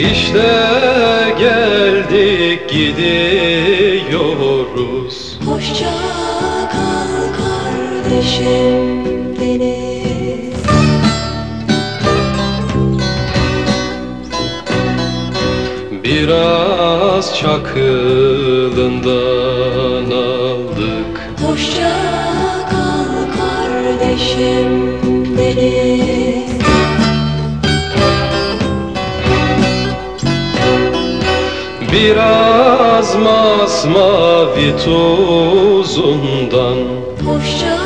İşte geldik gidiyoruz. Hoşça kal kardeşim deniz Biraz çakılından aldık. Hoşça kal kardeşim Biraz masmavi tuzundan. Hoşça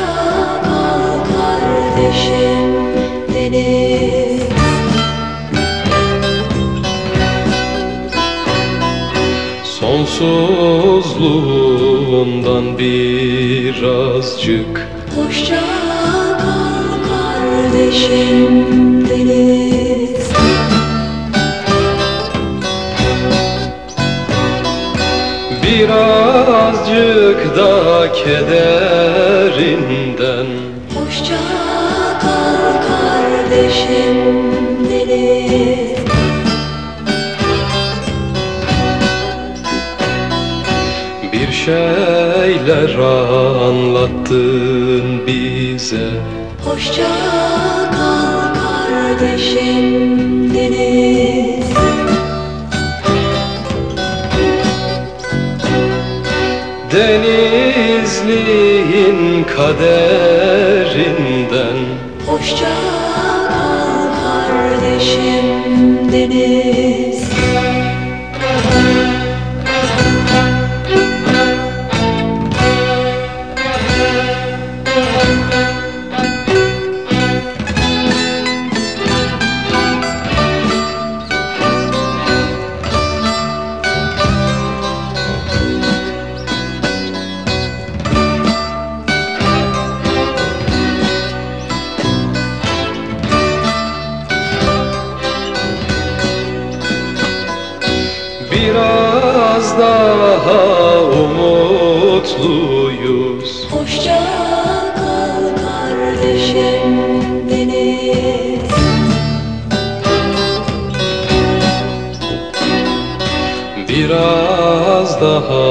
kal kardeşim deniz Sonsuzluğundan birazcık Hoşça kal kardeşim deniz Birazcık da kederinden. Hoşça kal kardeşim deniz Bir şeyler anlattın bize. Hoşça kal kardeşim Denizliğin kaderinden. Hoşça kal kardeşim deniz Biraz daha umutluyuz. Hoşça kal kardeşim deniz. Biraz daha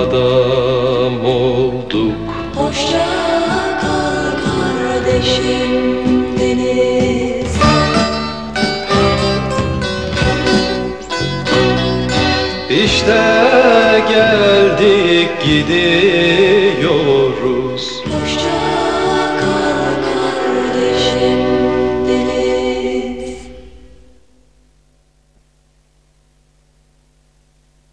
adam olduk. Hoşça kal kardeşim İşte geldik gidiyoruz